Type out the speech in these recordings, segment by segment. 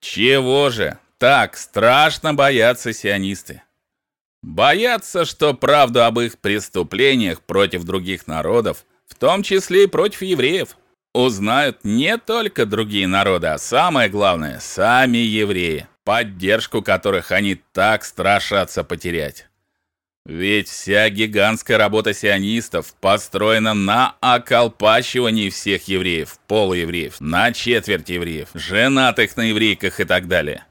Чего же так страшно боятся сионисты? Боятся, что правду об их преступлениях против других народов, в том числе и против евреев, узнают не только другие народы, а самое главное сами евреи, поддержку которых они так страшатся потерять. Ведь вся гигантская работа сионистов построена на околпачивании всех евреев, полуевреев, на четверть евреев, женатых на еврейках и так далее.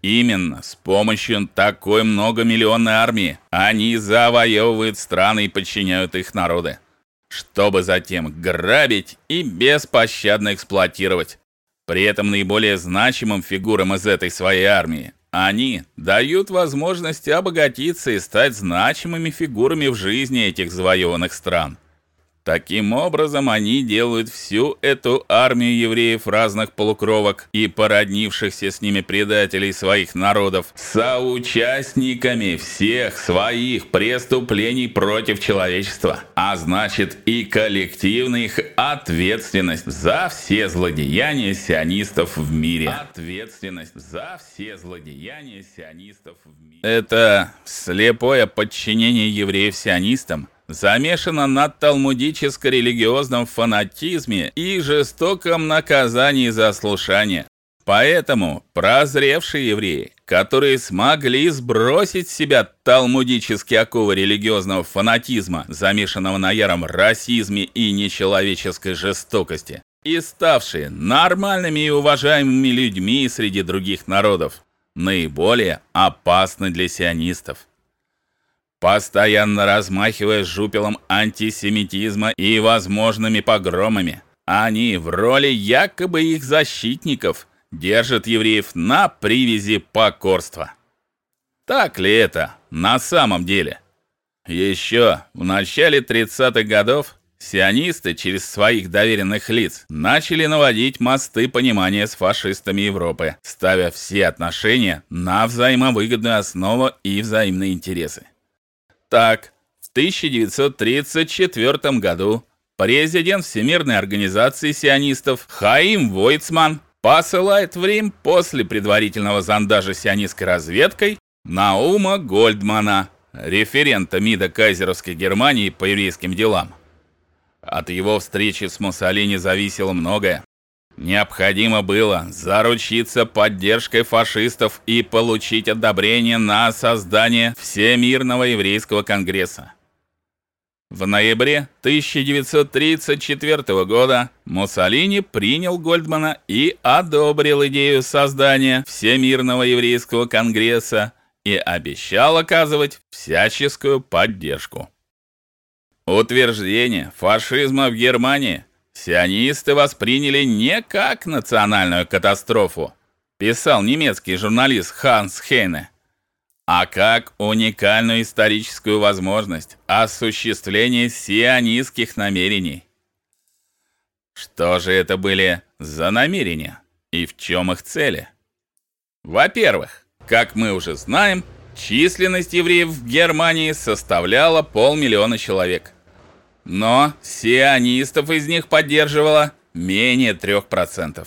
Именно с помощью такой многомиллионной армии они завоевывают страны и подчиняют их народы, чтобы затем грабить и беспощадно эксплуатировать. При этом наиболее значимым фигурам из этой своей армии они дают возможность обогатиться и стать значимыми фигурами в жизни этих завоеванных стран. Таким образом, они делают всю эту армию евреев разных полукровок и породнившихся с ними предателей своих народов соучастниками всех своих преступлений против человечества, а значит и коллективной их ответственность за все злодеяния сионистов в мире. Ответственность за все злодеяния сионистов в мире. Это слепое подчинение евреев сионистам замешана на талмудическо-религиозном фанатизме и жестоком наказании за слушание. Поэтому прозревшие евреи, которые смогли сбросить с себя талмудические оковы религиозного фанатизма, замешанного на яром расизме и нечеловеческой жестокости, и ставшие нормальными и уважаемыми людьми среди других народов, наиболее опасны для сионистов постоянно размахивая жупелом антисемитизма и возможными погромами. Они в роли якобы их защитников держат евреев на привязи покорства. Так ли это на самом деле? Еще в начале 30-х годов сионисты через своих доверенных лиц начали наводить мосты понимания с фашистами Европы, ставя все отношения на взаимовыгодную основу и взаимные интересы. Так, в 1934 году президент Всемирной организации сионистов Хаим Войцман посылает в Рим после предварительного зондажа сионистской разведкой Наума Гольдмана, референта МИДа Кайзеровской Германии по еврейским делам. От его встречи с Муссолини зависело многое. Необходимо было заручиться поддержкой фашистов и получить одобрение на создание Всемирного еврейского конгресса. В ноябре 1934 года Муссолини принял Гольдмана и одобрил идею создания Всемирного еврейского конгресса и обещал оказывать всяческую поддержку. Утверждение фашизма в Германии сионисты восприняли не как национальную катастрофу, писал немецкий журналист Ханс Хейне, а как уникальную историческую возможность осуществления сионистских намерений. Что же это были за намерения и в чем их цели? Во-первых, как мы уже знаем, численность евреев в Германии составляла полмиллиона человек. Но сионистов из них поддерживало менее 3%.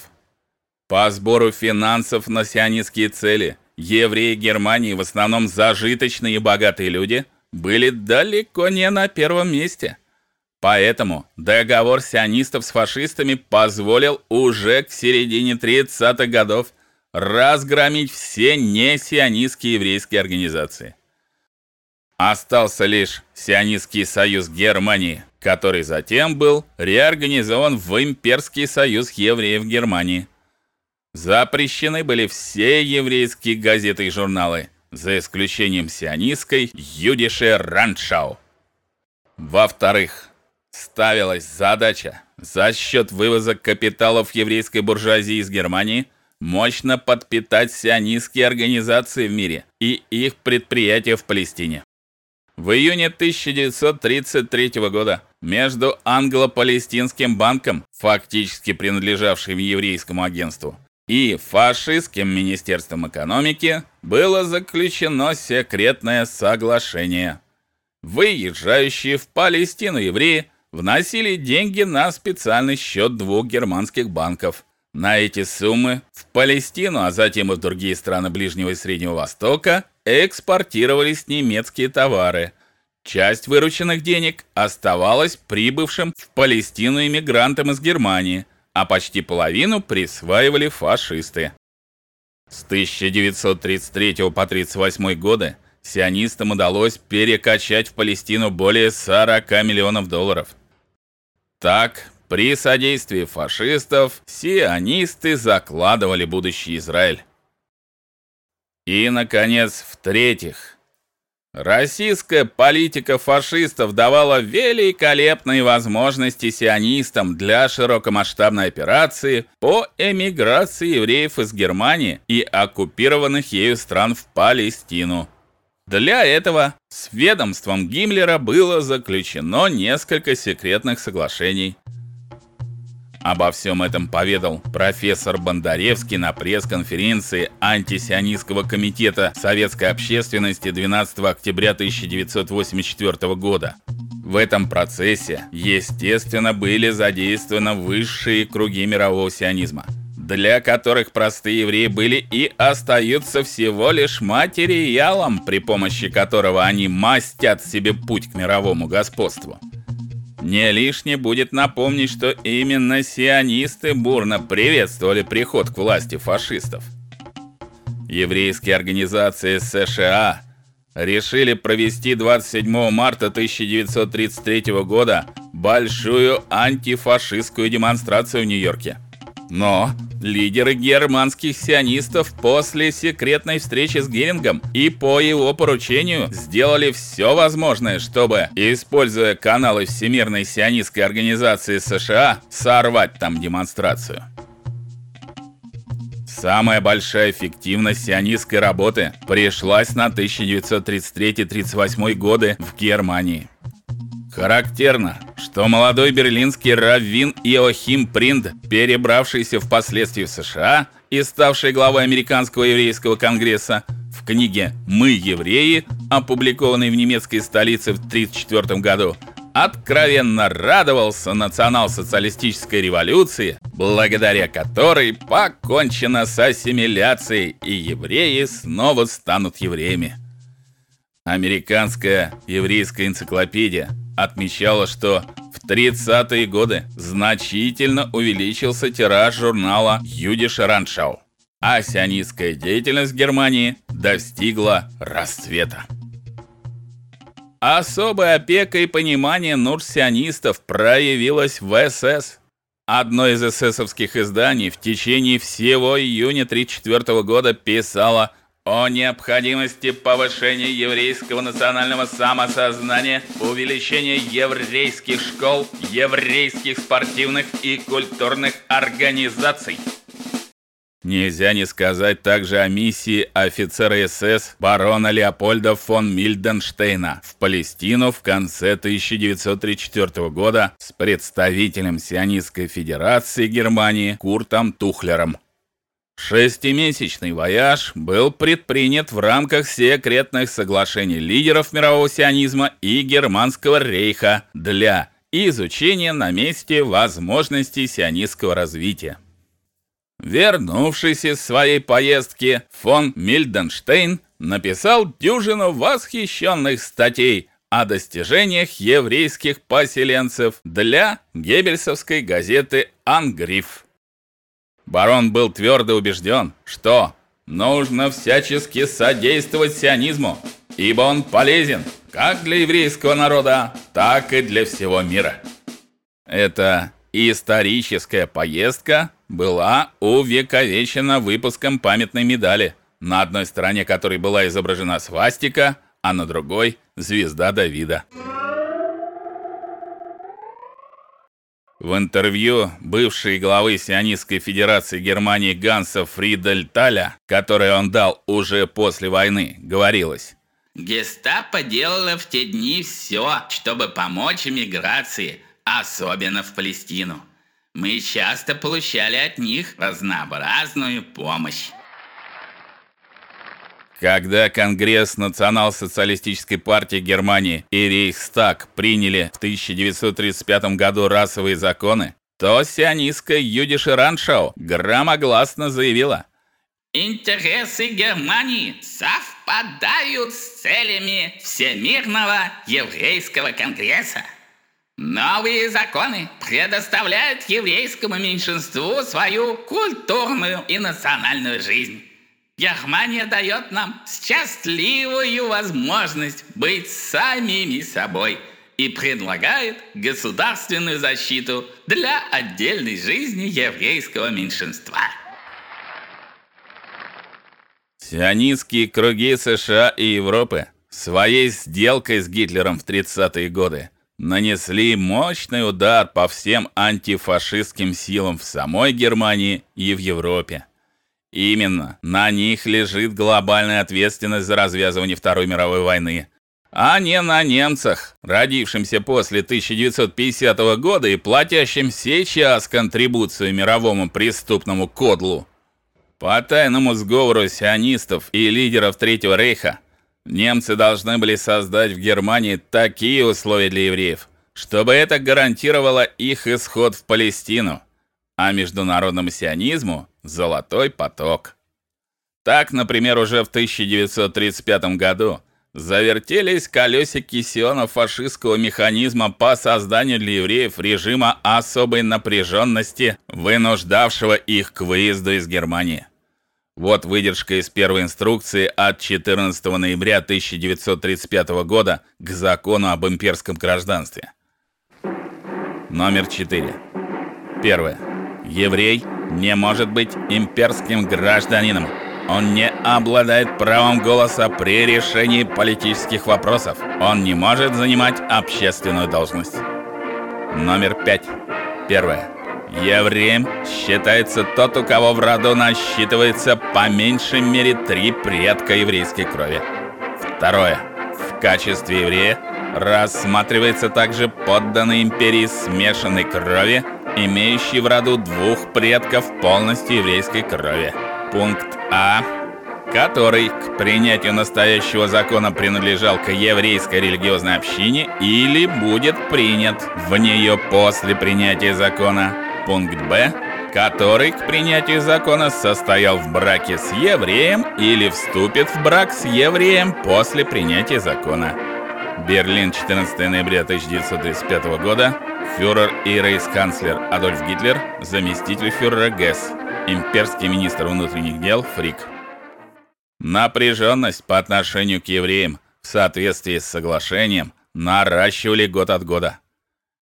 По сбору финансов на сионистские цели евреи Германии, в основном зажиточные и богатые люди, были далеко не на первом месте. Поэтому договор сионистов с фашистами позволил уже к середине 30-х годов разгромить все несионистские еврейские организации. Остался лишь сионистский союз Германии, который затем был реорганизован в Имперский союз евреев Германии. Запрещены были все еврейские газеты и журналы, за исключением сионистской Юдише Раншау. Во-вторых, ставилась задача за счет вывоза капиталов еврейской буржуазии из Германии мощно подпитать сионистские организации в мире и их предприятия в Палестине. В июне 1933 года между англо-палестинским банком, фактически принадлежавшим еврейскому агентству, и фашистским министерством экономики было заключено секретное соглашение. Выезжающие в Палестину евреи вносили деньги на специальный счет двух германских банков, На эти суммы в Палестину, а затем и в другие страны Ближнего и Среднего Востока экспортировались немецкие товары. Часть вырученных денег оставалась прибывшим в Палестину иммигрантам из Германии, а почти половину присваивали фашисты. С 1933 по 1938 годы сионистам удалось перекачать в Палестину более 40 миллионов долларов. Так, при содействии фашистов сионисты закладывали будущий Израиль. И наконец, в-третьих, российская политика фашистов давала великолепные возможности сионистам для широкомасштабной операции по эмиграции евреев из Германии и оккупированных ею стран в Палестину. Для этого с ведомством Гиммлера было заключено несколько секретных соглашений. Обо всем этом поведал профессор Бондаревский на пресс-конференции антисионистского комитета советской общественности 12 октября 1984 года. В этом процессе, естественно, были задействованы высшие круги мирового сионизма, для которых простые евреи были и остаются всего лишь материалом, при помощи которого они мастят себе путь к мировому господству. Не лишне будет напомнить, что именно сионисты бурно приветствовали приход к власти фашистов. Еврейские организации США решили провести 27 марта 1933 года большую антифашистскую демонстрацию в Нью-Йорке. Но лидеры германских сионистов после секретной встречи с Герингом и по его поручению сделали все возможное, чтобы, используя каналы Всемирной сионистской организации США, сорвать там демонстрацию. Самая большая эффективность сионистской работы пришлась на 1933-38 годы в Германии. Характерно, что молодой берлинский раввин Иохим Принд, перебравшийся впоследствии в США и ставший главой американского еврейского конгресса, в книге Мы евреи, опубликованной в немецкой столице в 1934 году, откровенно радовался национал-социалистической революции, благодаря которой покончено с ассимиляцией и евреи снова станут евреями. Американская еврейская энциклопедия отмечала, что в 30-е годы значительно увеличился тираж журнала Jüdische Rundschau, а сионистская деятельность в Германии достигла расцвета. Особая опека и понимание нужд сионистов проявилось в СС. Одно из эсэсовских изданий в течение всего июня 1934 года писало о необходимости повышения еврейского национального самосознания, увеличения еврейских школ, еврейских спортивных и культурных организаций. Нельзя не сказать также о миссии офицера СС барона Леопольда фон Мильденштейна в Палестину в конце 1934 года с представителем сионистской федерации Германии Куртом Тухлером. Шестимесячный вояж был предпринят в рамках секретных соглашений лидеров мирового сионизма и германского рейха для изучения на месте возможностей сионистского развития. Вернувшись из своей поездки, фон Мильденштейн написал дюжину восхищенных статей о достижениях еврейских поселенцев для геббельсовской газеты Ангриф. Барон был твердо убежден, что нужно всячески содействовать сионизму, ибо он полезен как для еврейского народа, так и для всего мира. Эта историческая поездка была увековечена выпуском памятной медали, на одной стороне которой была изображена свастика, а на другой звезда Давида. В интервью бывшей главы сионистской федерации Германии Ганса Фридельталя, которое он дал уже после войны, говорилось: Гестапо делало в те дни все, чтобы помочь эмиграции, особенно в Палестину. Мы часто получали от них разнообразную помощь. Когда Конгресс Национал-социалистической партии Германии и Рейхстаг приняли в 1935 году расовые законы, то сионистская Юдиша Раншау громогласно заявила: Интересы Германии совпадают с целями Всемирного еврейского конгресса. Новые законы предоставляют еврейскому меньшинству свою культурную и национальную жизнь. Германия дает нам счастливую возможность быть самими собой и предлагает государственную защиту для отдельной жизни еврейского меньшинства. Сионистские круги США и Европы своей сделкой с Гитлером в 30-е годы нанесли мощный удар по всем антифашистским силам в самой Германии и в Европе. Именно. На них лежит глобальная ответственность за развязывание Второй мировой войны, а не на немцах, родившимся после 1950 года и платящим сейчас контрибуцию мировому преступному кодлу. По тайному сговору сионистов и лидеров Третьего рейха Немцы должны были создать в Германии такие условия для евреев, чтобы это гарантировало их исход в Палестину, а международному сионизму золотой поток. Так, например, уже в 1935 году завертелись колесики сионо-фашистского механизма по созданию для евреев режима особой напряженности, вынуждавшего их к выезду из Германии. Вот выдержка из первой инструкции от 14 ноября 1935 года к закону об имперском гражданстве. Номер 4. Первое. Еврей не может быть имперским гражданином. Он не обладает правом голоса при решении политических вопросов. Он не может занимать общественную должность. Номер 5. Первое. Евреем считается тот, у кого в роду насчитывается по меньшей мере три предка еврейской крови. Второе. В качестве еврея рассматривается также подданный империи смешанной крови, имеющий в роду двух предков полностью еврейской крови. Пункт А который к принятию настоящего закона принадлежал к еврейской религиозной общине или будет принят в нее после принятия закона. Пункт Б, который к принятию закона состоял в браке с евреем или вступит в брак с евреем после принятия закона. Берлин, 14 ноября 1935 года. Фюрер и рейхсканцлер Адольф Гитлер, заместитель фюрера ГС, имперский министр внутренних дел Фрик. Напряженность по отношению к евреям в соответствии с соглашением наращивали год от года.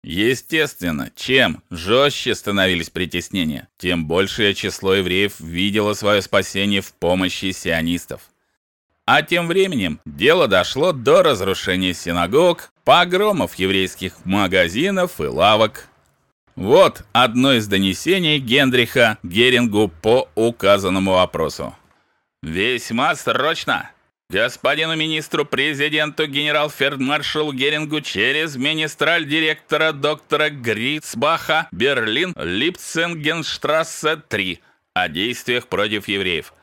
Естественно, чем жестче становились притеснения, тем большее число евреев видело свое спасение в помощи сионистов. А тем временем дело дошло до разрушения синагог, погромов еврейских магазинов и лавок. Вот одно из донесений Генриха Герингу по указанному вопросу. Весьма срочно Господину министру президенту генерал-фельдмаршалу Герингу через министраль директора доктора Грицбаха, Берлин, Липценгенштрассе 3 о действиях против евреев.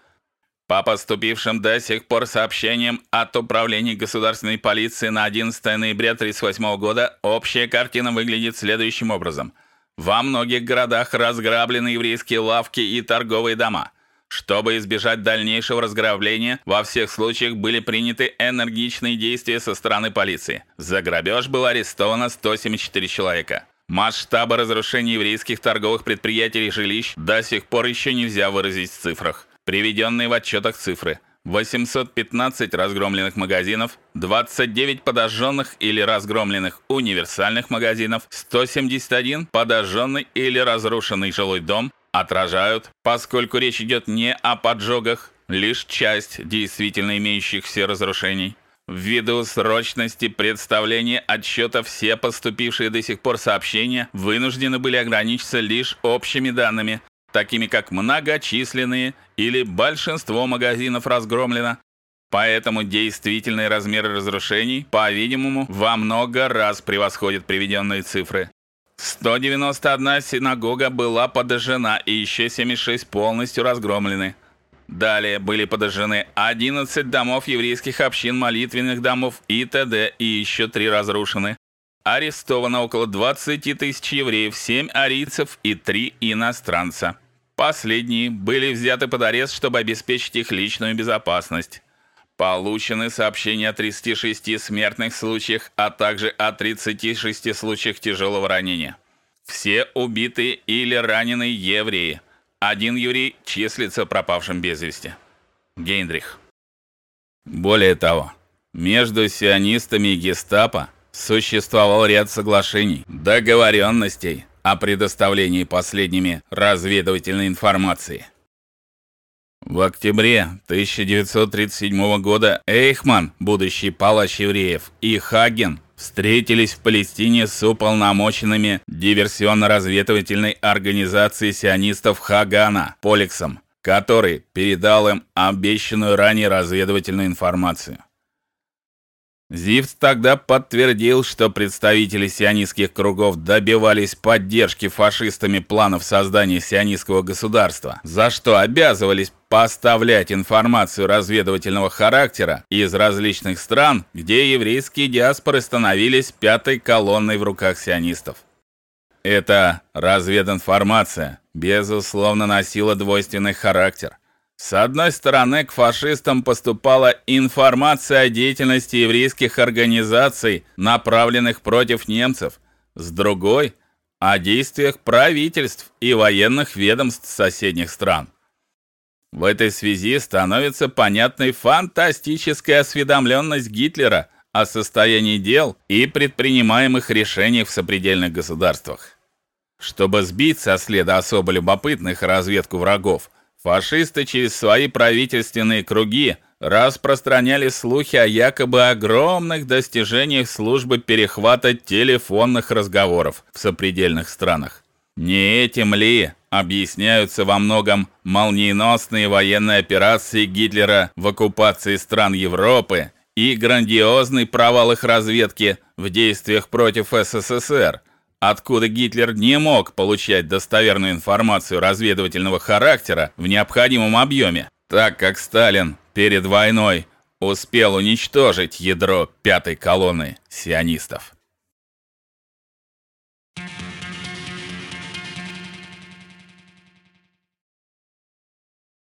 По поступившим до сих пор сообщениям от Управления государственной полиции на 11 ноября 1938 года общая картина выглядит следующим образом. Во многих городах разграблены еврейские лавки и торговые дома – чтобы избежать дальнейшего разграбления, во всех случаях были приняты энергичные действия со стороны полиции. За грабеж было арестовано 174 человека. Масштабы разрушений еврейских торговых предприятий и жилищ до сих пор еще нельзя выразить в цифрах. Приведенные в отчетах цифры: 815 разгромленных магазинов, 29 подожженных или разгромленных универсальных магазинов, 171 подожженный или разрушенный жилой дом, отражают, поскольку речь идет не о поджогах, лишь часть действительно имеющихся разрушений. Ввиду срочности представления отчета все поступившие до сих пор сообщения вынуждены были ограничиться лишь общими данными, такими как многочисленные или большинство магазинов разгромлено. Поэтому действительные размеры разрушений, по-видимому, во много раз превосходят приведенные цифры. 191 синагога была подожжена и еще 76 полностью разгромлены. Далее были подожжены 11 домов еврейских общин, молитвенных домов и т.д. и еще 3 разрушены. Арестовано около 20 тысяч евреев, 7 арийцев и 3 иностранца. Последние были взяты под арест, чтобы обеспечить их личную безопасность. Получены сообщения о 36 смертных случаях, а также о 36 случаях тяжелого ранения. Все убитые или раненые евреи. Один еврей числится пропавшим без вести. Гейнрих. Более того, между сионистами и Гестапо существовал ряд соглашений, договоренностей о предоставлении последними разведывательной информации. В октябре 1937 года Эйхман, будущий палач евреев, и Хаген встретились в Палестине с уполномоченными диверсионно-разведывательной организации сионистов Хагана Поликсом, который передал им обещанную ранее разведывательную информацию. Зивц тогда подтвердил, что представители сионистских кругов добивались поддержки фашистами планов создания сионистского государства, за что обязывались поставлять информацию разведывательного характера из различных стран, где еврейские диаспоры становились пятой колонной в руках сионистов. Эта развединформация безусловно носила двойственный характер – с одной стороны, к фашистам поступала информация о деятельности еврейских организаций, направленных против немцев, с другой о действиях правительств и военных ведомств соседних стран. В этой связи становится понятной фантастическая осведомленность Гитлера о состоянии дел и предпринимаемых решениях в сопредельных государствах. Чтобы сбить со следа особо любопытных разведку врагов, Фашисты через свои правительственные круги распространяли слухи о якобы огромных достижениях службы перехвата телефонных разговоров в сопредельных странах. Не этим ли объясняются во многом молниеносные военные операции Гитлера в оккупации стран Европы и грандиозный провал их разведки в действиях против СССР, откуда Гитлер не мог получать достоверную информацию разведывательного характера в необходимом объеме, так как Сталин перед войной успел уничтожить ядро пятой колонны сионистов.